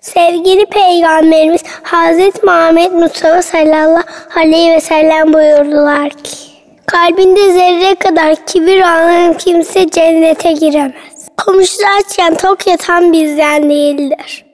Sevgili Peygamberimiz Hazreti Muhammed Mustafa sallallahu aleyhi ve sellem buyurdular ki Kalbinde zerre kadar kibir olan kimse cennete giremez. Komşusu açken tok yatan bizden değildir.